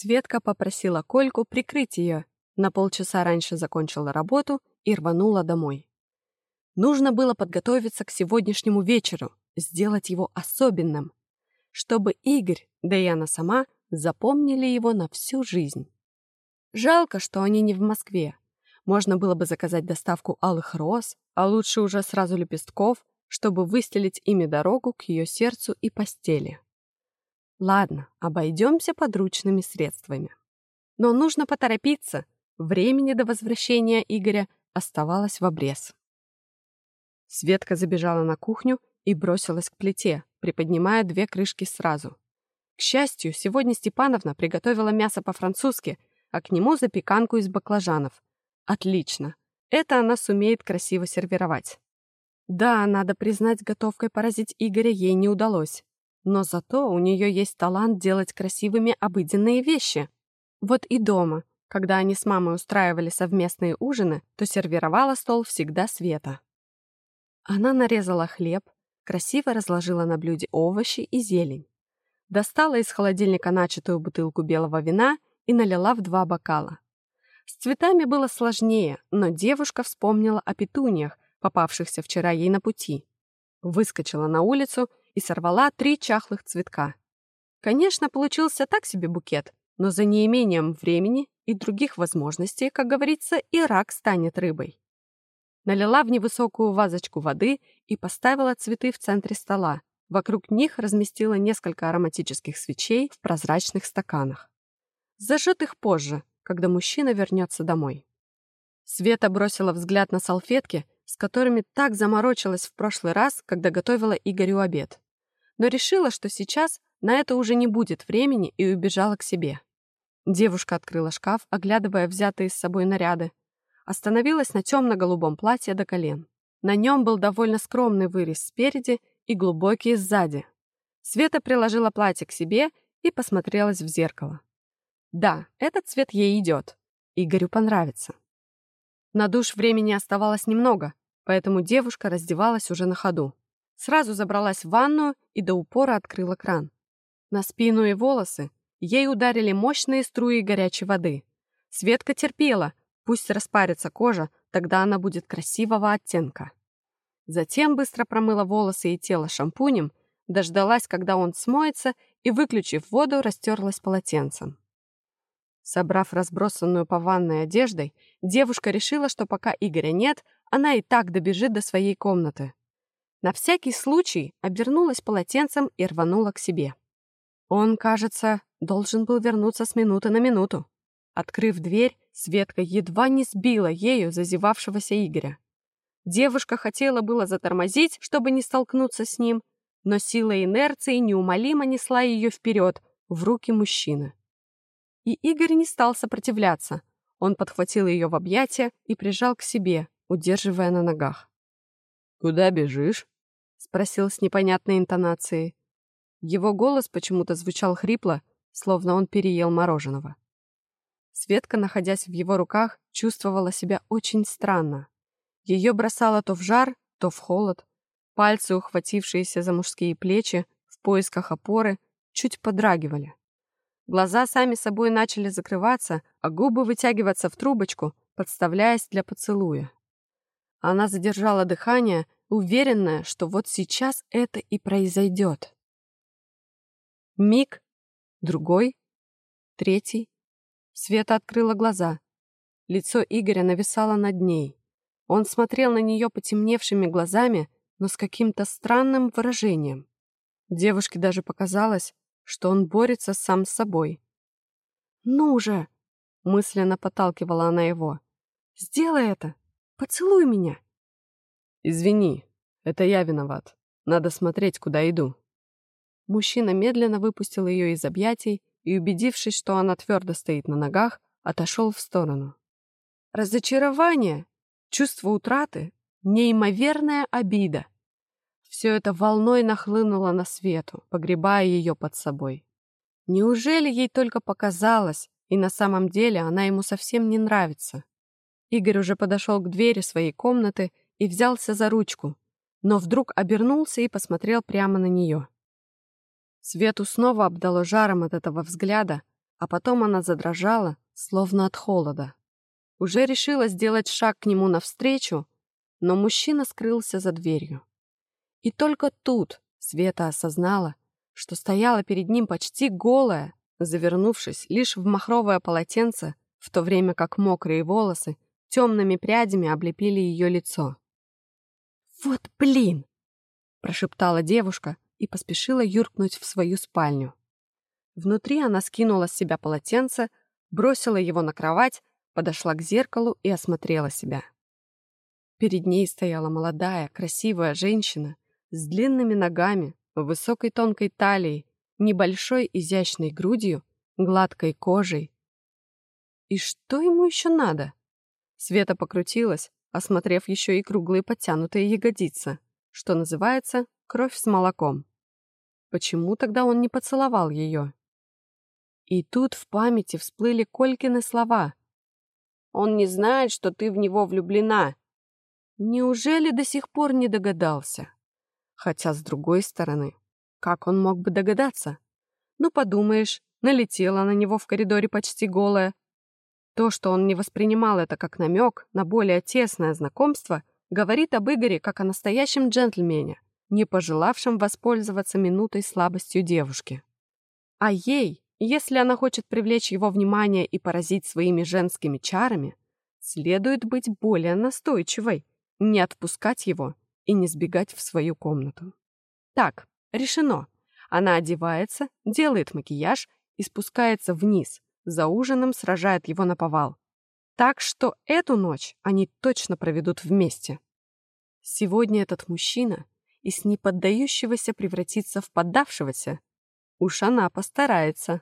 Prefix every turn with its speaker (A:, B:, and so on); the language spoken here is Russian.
A: Светка попросила Кольку прикрыть ее, на полчаса раньше закончила работу и рванула домой. Нужно было подготовиться к сегодняшнему вечеру, сделать его особенным, чтобы Игорь, да и она сама, запомнили его на всю жизнь. Жалко, что они не в Москве. Можно было бы заказать доставку алых роз, а лучше уже сразу лепестков, чтобы выстелить ими дорогу к ее сердцу и постели. Ладно, обойдемся подручными средствами. Но нужно поторопиться. Времени до возвращения Игоря оставалось в обрез. Светка забежала на кухню и бросилась к плите, приподнимая две крышки сразу. К счастью, сегодня Степановна приготовила мясо по-французски, а к нему запеканку из баклажанов. Отлично. Это она сумеет красиво сервировать. Да, надо признать, готовкой поразить Игоря ей не удалось. Но зато у нее есть талант делать красивыми обыденные вещи. Вот и дома, когда они с мамой устраивали совместные ужины, то сервировала стол всегда Света. Она нарезала хлеб, красиво разложила на блюде овощи и зелень. Достала из холодильника начатую бутылку белого вина и налила в два бокала. С цветами было сложнее, но девушка вспомнила о петуниях, попавшихся вчера ей на пути. Выскочила на улицу и сорвала три чахлых цветка. Конечно, получился так себе букет, но за неимением времени и других возможностей, как говорится, и рак станет рыбой. Налила в невысокую вазочку воды и поставила цветы в центре стола. Вокруг них разместила несколько ароматических свечей в прозрачных стаканах. Зажжет их позже, когда мужчина вернется домой. Света бросила взгляд на салфетки, с которыми так заморочилась в прошлый раз, когда готовила Игорю обед. Но решила, что сейчас на это уже не будет времени и убежала к себе. Девушка открыла шкаф, оглядывая взятые с собой наряды. Остановилась на темно-голубом платье до колен. На нем был довольно скромный вырез спереди и глубокий сзади. Света приложила платье к себе и посмотрелась в зеркало. Да, этот цвет ей идет. Игорю понравится. На душ времени оставалось немного, поэтому девушка раздевалась уже на ходу. Сразу забралась в ванную и до упора открыла кран. На спину и волосы ей ударили мощные струи горячей воды. Светка терпела, пусть распарится кожа, тогда она будет красивого оттенка. Затем быстро промыла волосы и тело шампунем, дождалась, когда он смоется, и, выключив воду, растерлась полотенцем. Собрав разбросанную по ванной одеждой, девушка решила, что пока Игоря нет, она и так добежит до своей комнаты. На всякий случай обернулась полотенцем и рванула к себе. Он, кажется, должен был вернуться с минуты на минуту. Открыв дверь, Светка едва не сбила ею зазевавшегося Игоря. Девушка хотела было затормозить, чтобы не столкнуться с ним, но сила инерции неумолимо несла ее вперед, в руки мужчины. И Игорь не стал сопротивляться. Он подхватил ее в объятия и прижал к себе, удерживая на ногах.
B: «Куда бежишь?»
A: — спросил с непонятной интонацией. Его голос почему-то звучал хрипло, словно он переел мороженого. Светка, находясь в его руках, чувствовала себя очень странно. Ее бросало то в жар, то в холод. Пальцы, ухватившиеся за мужские плечи, в поисках опоры, чуть подрагивали. Глаза сами собой начали закрываться, а губы вытягиваться в трубочку, подставляясь для поцелуя. Она задержала дыхание, уверенная, что вот сейчас это и произойдет. Миг, другой, третий. Света открыла глаза. Лицо Игоря нависало над ней. Он смотрел на нее потемневшими глазами, но с каким-то странным выражением. Девушке даже показалось, что он борется сам с собой. «Ну же!» — мысленно подталкивала она его. «Сделай это! Поцелуй меня!»
B: «Извини, это я виноват. Надо смотреть, куда иду».
A: Мужчина медленно выпустил ее из объятий и, убедившись, что она твердо стоит на ногах, отошел в сторону. Разочарование, чувство утраты, неимоверная обида — все это волной нахлынуло на свету, погребая ее под собой. Неужели ей только показалось, и на самом деле она ему совсем не нравится? Игорь уже подошел к двери своей комнаты и взялся за ручку, но вдруг обернулся и посмотрел прямо на нее. Свету снова обдало жаром от этого взгляда. а потом она задрожала, словно от холода. Уже решила сделать шаг к нему навстречу, но мужчина скрылся за дверью. И только тут Света осознала, что стояла перед ним почти голая, завернувшись лишь в махровое полотенце, в то время как мокрые волосы темными прядями облепили ее лицо. «Вот блин!» — прошептала девушка и поспешила юркнуть в свою спальню. Внутри она скинула с себя полотенце, бросила его на кровать, подошла к зеркалу и осмотрела себя. Перед ней стояла молодая, красивая женщина с длинными ногами, высокой тонкой талией, небольшой изящной грудью, гладкой кожей. И что ему еще надо? Света покрутилась, осмотрев еще и круглые подтянутые ягодицы, что называется кровь с молоком. Почему тогда он не поцеловал ее? И тут в памяти всплыли Колькины слова. «Он не знает, что ты в него влюблена». Неужели до сих пор не догадался? Хотя, с другой стороны, как он мог бы догадаться? Ну, подумаешь, налетела на него в коридоре почти голая. То, что он не воспринимал это как намек на более тесное знакомство, говорит об Игоре как о настоящем джентльмене, не пожелавшем воспользоваться минутой слабостью девушки. А ей, если она хочет привлечь его внимание и поразить своими женскими чарами, следует быть более настойчивой, не отпускать его и не сбегать в свою комнату. Так, решено. Она одевается, делает макияж и спускается вниз, за ужином сражает его на повал. Так что эту ночь они точно проведут вместе. Сегодня этот мужчина из неподдающегося превратится в поддавшегося. Уж она постарается.